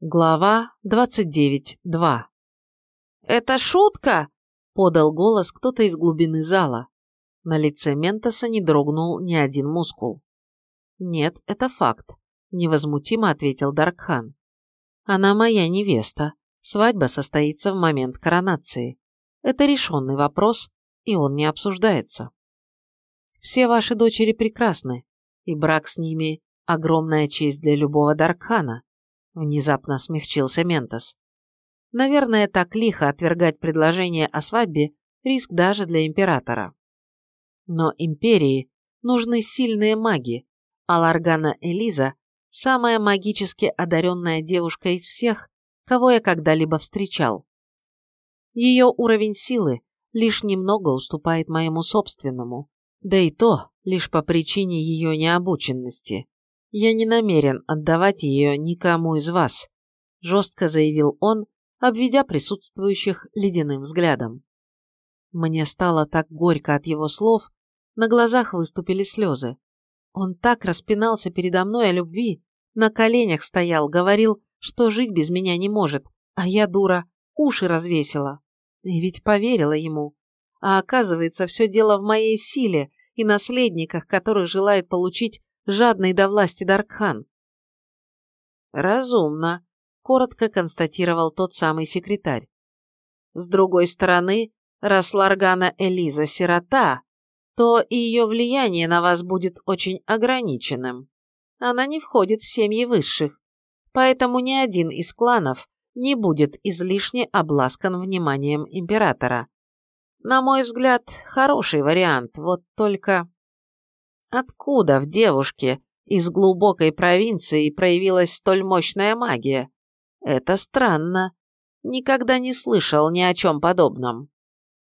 Глава 29.2 «Это шутка!» – подал голос кто-то из глубины зала. На лице Ментоса не дрогнул ни один мускул. «Нет, это факт», – невозмутимо ответил Даркхан. «Она моя невеста. Свадьба состоится в момент коронации. Это решенный вопрос, и он не обсуждается. Все ваши дочери прекрасны, и брак с ними – огромная честь для любого Даркхана. Внезапно смягчился Ментос. Наверное, так лихо отвергать предложение о свадьбе риск даже для императора. Но империи нужны сильные маги, а Ларгана Элиза – самая магически одаренная девушка из всех, кого я когда-либо встречал. Ее уровень силы лишь немного уступает моему собственному, да и то лишь по причине ее необученности. «Я не намерен отдавать ее никому из вас», – жестко заявил он, обведя присутствующих ледяным взглядом. Мне стало так горько от его слов, на глазах выступили слезы. Он так распинался передо мной о любви, на коленях стоял, говорил, что жить без меня не может, а я, дура, уши развесила. И ведь поверила ему. А оказывается, все дело в моей силе и наследниках, которых желает получить жадный до власти Даркхан. Разумно, коротко констатировал тот самый секретарь. С другой стороны, раз Ларгана Элиза сирота, то и ее влияние на вас будет очень ограниченным. Она не входит в семьи высших, поэтому ни один из кланов не будет излишне обласкан вниманием императора. На мой взгляд, хороший вариант, вот только... Откуда в девушке из глубокой провинции проявилась столь мощная магия? Это странно. Никогда не слышал ни о чем подобном.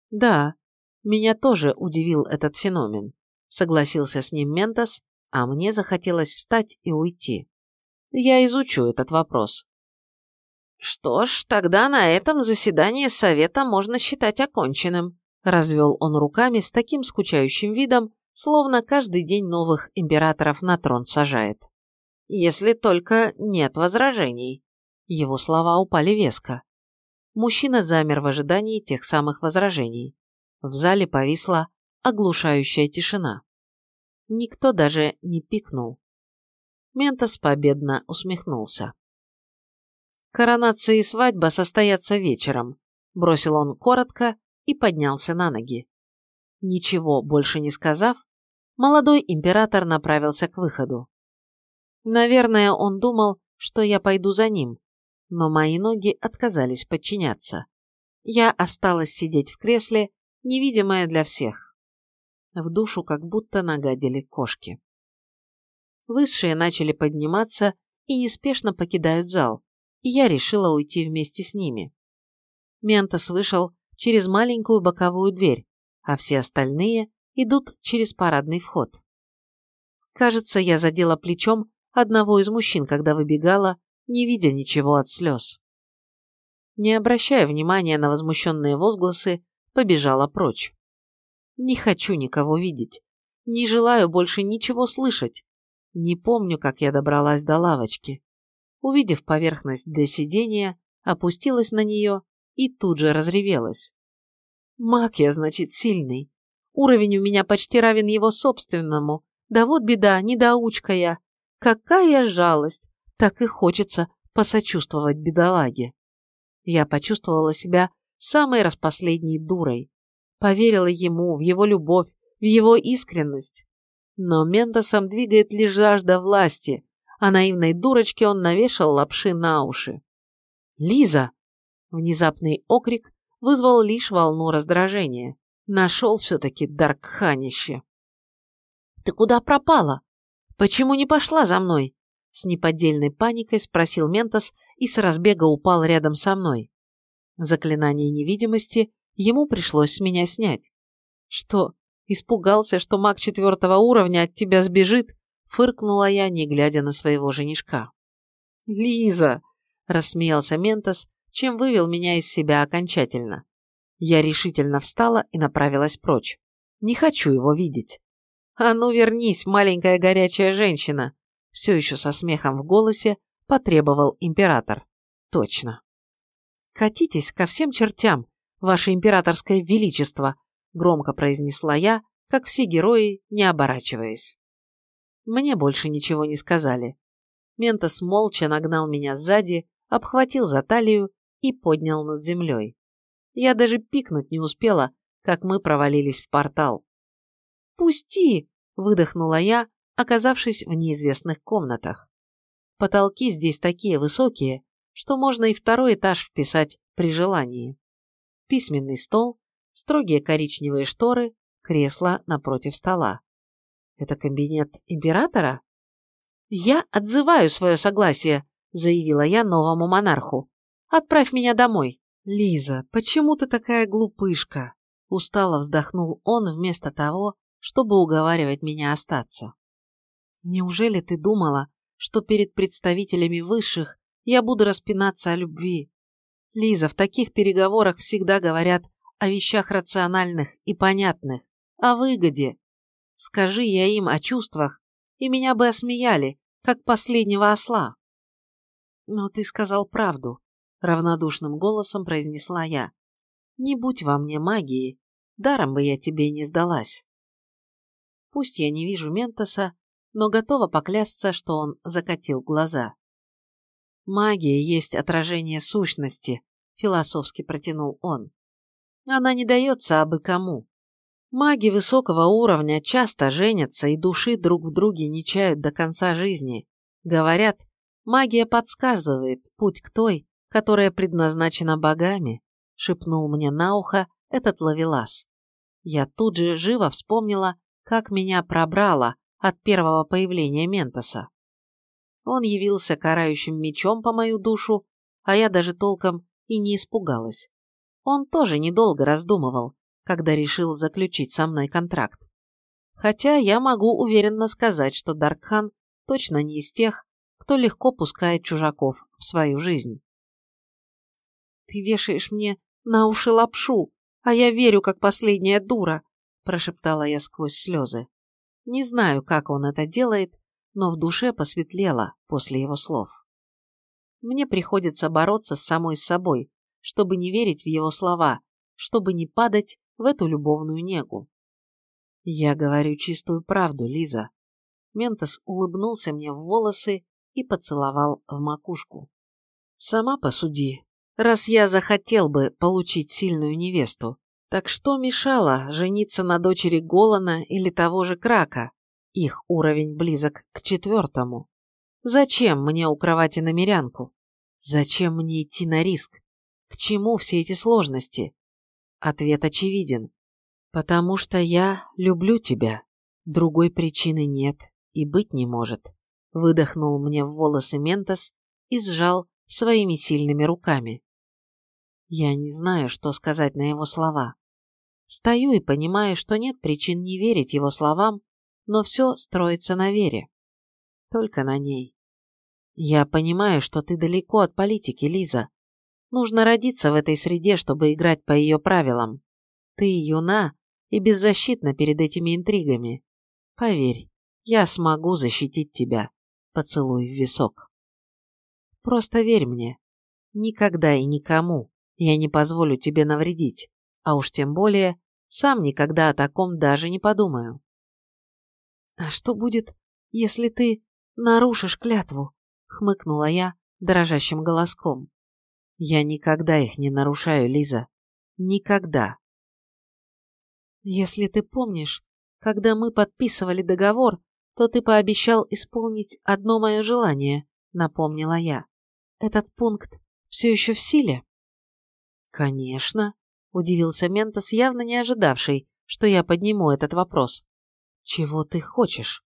Да, меня тоже удивил этот феномен. Согласился с ним Ментос, а мне захотелось встать и уйти. Я изучу этот вопрос. Что ж, тогда на этом заседание совета можно считать оконченным. Развел он руками с таким скучающим видом, словно каждый день новых императоров на трон сажает. Если только нет возражений. Его слова упали веско. Мужчина замер в ожидании тех самых возражений. В зале повисла оглушающая тишина. Никто даже не пикнул. Ментос победно усмехнулся. «Коронация и свадьба состоятся вечером», – бросил он коротко и поднялся на ноги. Ничего больше не сказав, молодой император направился к выходу. Наверное, он думал, что я пойду за ним, но мои ноги отказались подчиняться. Я осталась сидеть в кресле, невидимая для всех. В душу как будто нагадили кошки. Высшие начали подниматься и неспешно покидают зал, и я решила уйти вместе с ними. Ментос вышел через маленькую боковую дверь, а все остальные идут через парадный вход. Кажется, я задела плечом одного из мужчин, когда выбегала, не видя ничего от слез. Не обращая внимания на возмущенные возгласы, побежала прочь. Не хочу никого видеть. Не желаю больше ничего слышать. Не помню, как я добралась до лавочки. Увидев поверхность для сидения, опустилась на нее и тут же разревелась. Маг я, значит, сильный. Уровень у меня почти равен его собственному. Да вот беда, недоучка я. Какая жалость! Так и хочется посочувствовать бедолаге. Я почувствовала себя самой распоследней дурой. Поверила ему, в его любовь, в его искренность. Но Мендосом двигает лишь жажда власти, а наивной дурочке он навешал лапши на уши. «Лиза!» Внезапный окрик вызвал лишь волну раздражения. Нашел все-таки Даркханище. «Ты куда пропала? Почему не пошла за мной?» С неподдельной паникой спросил Ментос и с разбега упал рядом со мной. Заклинание невидимости ему пришлось с меня снять. «Что, испугался, что маг четвертого уровня от тебя сбежит?» Фыркнула я, не глядя на своего женишка. «Лиза!» – рассмеялся Ментос чем вывел меня из себя окончательно. Я решительно встала и направилась прочь. Не хочу его видеть. «А ну вернись, маленькая горячая женщина!» Все еще со смехом в голосе потребовал император. Точно. «Катитесь ко всем чертям, ваше императорское величество», громко произнесла я, как все герои, не оборачиваясь. Мне больше ничего не сказали. Ментос молча нагнал меня сзади, обхватил за талию и поднял над землей. Я даже пикнуть не успела, как мы провалились в портал. «Пусти!» – выдохнула я, оказавшись в неизвестных комнатах. Потолки здесь такие высокие, что можно и второй этаж вписать при желании. Письменный стол, строгие коричневые шторы, кресло напротив стола. Это кабинет императора? «Я отзываю свое согласие», – заявила я новому монарху. «Отправь меня домой». «Лиза, почему ты такая глупышка?» Устало вздохнул он вместо того, чтобы уговаривать меня остаться. «Неужели ты думала, что перед представителями высших я буду распинаться о любви? Лиза, в таких переговорах всегда говорят о вещах рациональных и понятных, о выгоде. Скажи я им о чувствах, и меня бы осмеяли, как последнего осла. Но ты сказал правду, равнодушным голосом произнесла я. Не будь во мне магии, даром бы я тебе не сдалась. Пусть я не вижу Ментоса, но готова поклясться, что он закатил глаза. Магия есть отражение сущности, философски протянул он. Она не дается абы кому. Маги высокого уровня часто женятся и души друг в друге не чают до конца жизни. Говорят, магия подсказывает путь к той, которая предназначена богами, шепнул мне на ухо этот ловелас. Я тут же живо вспомнила, как меня пробрало от первого появления Ментоса. Он явился карающим мечом по мою душу, а я даже толком и не испугалась. Он тоже недолго раздумывал, когда решил заключить со мной контракт. Хотя я могу уверенно сказать, что Даркхан точно не из тех, кто легко пускает чужаков в свою жизнь. «Ты вешаешь мне на уши лапшу, а я верю, как последняя дура», прошептала я сквозь слезы. Не знаю, как он это делает, но в душе посветлело после его слов. Мне приходится бороться с самой собой, чтобы не верить в его слова, чтобы не падать в эту любовную негу. Я говорю чистую правду, Лиза. Ментос улыбнулся мне в волосы и поцеловал в макушку. Сама посуди. Раз я захотел бы получить сильную невесту, так что мешало жениться на дочери Голана или того же Крака? Их уровень близок к четвертому. Зачем мне у кровати намерянку? Зачем мне идти на риск? К чему все эти сложности? Ответ очевиден. Потому что я люблю тебя. Другой причины нет и быть не может. Выдохнул мне в волосы Ментос и сжал своими сильными руками. Я не знаю, что сказать на его слова. Стою и понимаю, что нет причин не верить его словам, но все строится на вере. Только на ней. Я понимаю, что ты далеко от политики, Лиза, Нужно родиться в этой среде, чтобы играть по ее правилам. Ты юна и беззащитна перед этими интригами. Поверь, я смогу защитить тебя. Поцелуй в висок. Просто верь мне. Никогда и никому я не позволю тебе навредить, а уж тем более сам никогда о таком даже не подумаю. А что будет, если ты нарушишь клятву? хмыкнула я дрожащим голоском. Я никогда их не нарушаю, Лиза. Никогда. Если ты помнишь, когда мы подписывали договор, то ты пообещал исполнить одно мое желание, напомнила я. Этот пункт все еще в силе? Конечно, удивился Ментос, явно не ожидавший, что я подниму этот вопрос. Чего ты хочешь?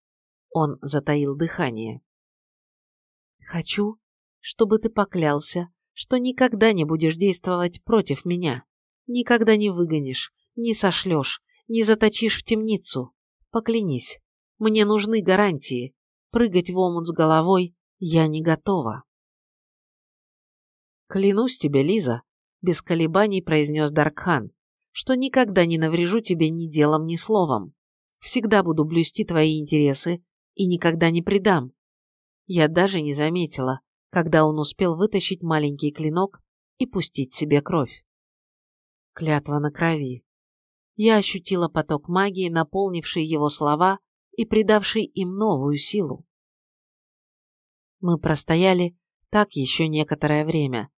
Он затаил дыхание. Хочу, чтобы ты поклялся, что никогда не будешь действовать против меня. Никогда не выгонишь, не сошлешь, не заточишь в темницу. Поклянись, мне нужны гарантии. Прыгать в омут с головой я не готова. Клянусь тебе, Лиза, без колебаний произнес Даркхан, что никогда не наврежу тебе ни делом, ни словом. Всегда буду блюсти твои интересы и никогда не предам. Я даже не заметила, когда он успел вытащить маленький клинок и пустить себе кровь. Клятва на крови. Я ощутила поток магии, наполнивший его слова и придавший им новую силу. Мы простояли так еще некоторое время.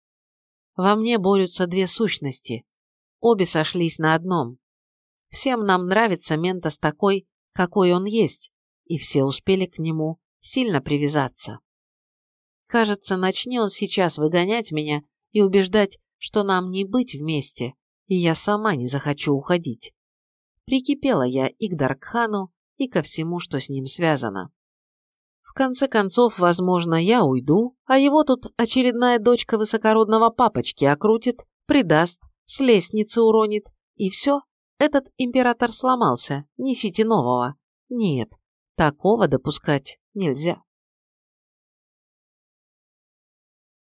Во мне борются две сущности. Обе сошлись на одном. Всем нам нравится Ментос такой, какой он есть, и все успели к нему сильно привязаться. Кажется, начни он сейчас выгонять меня и убеждать, что нам не быть вместе, и я сама не захочу уходить. Прикипела я и к Даркхану, и ко всему, что с ним связано. В конце концов, возможно, я уйду, а его тут очередная дочка высокородного папочки окрутит, предаст, с лестницы уронит, и все, этот император сломался, несите нового. Нет, такого допускать нельзя.